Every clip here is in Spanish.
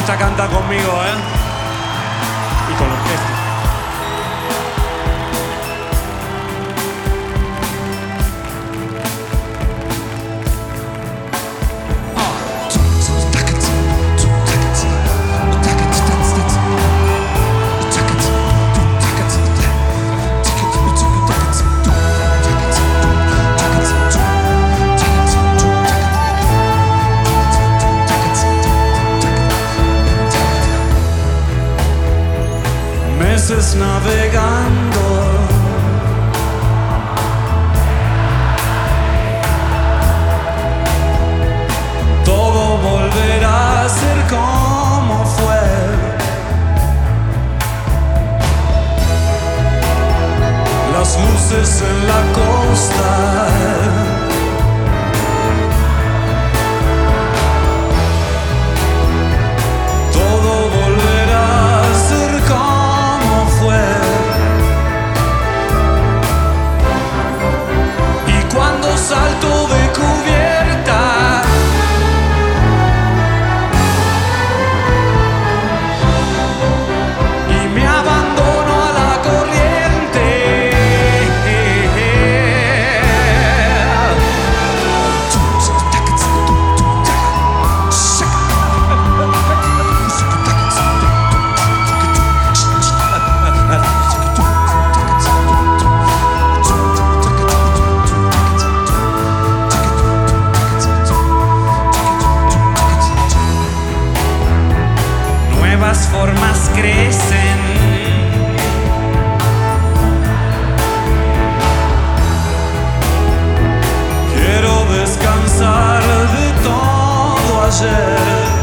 esta canta conmigo, ¿eh? luces en la costa. nuevas formas crecen. Quiero descansar de todo ayer.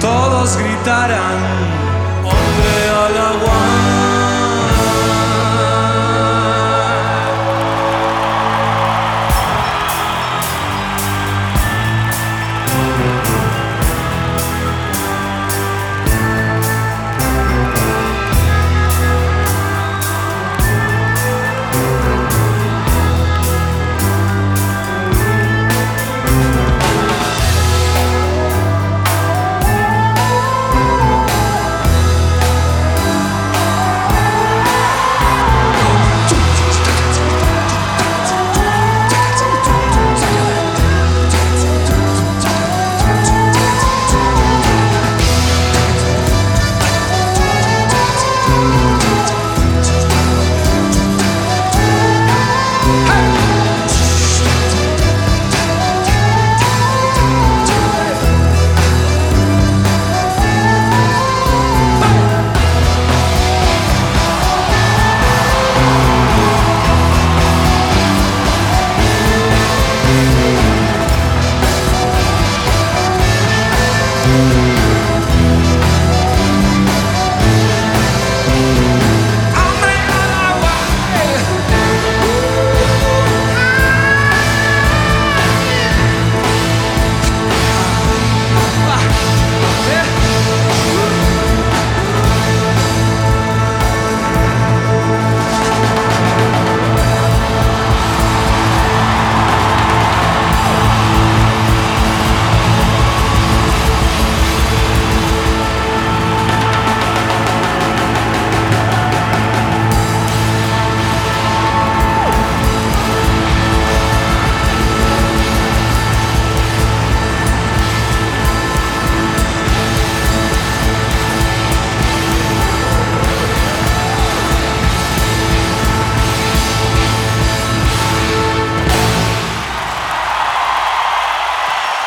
todos gritarán, hombre al agua.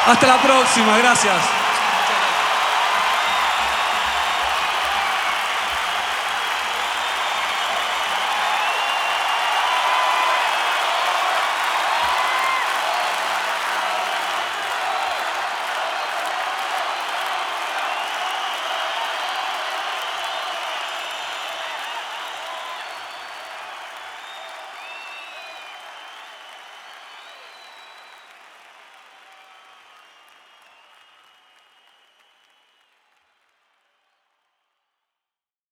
Hasta la próxima, gracias.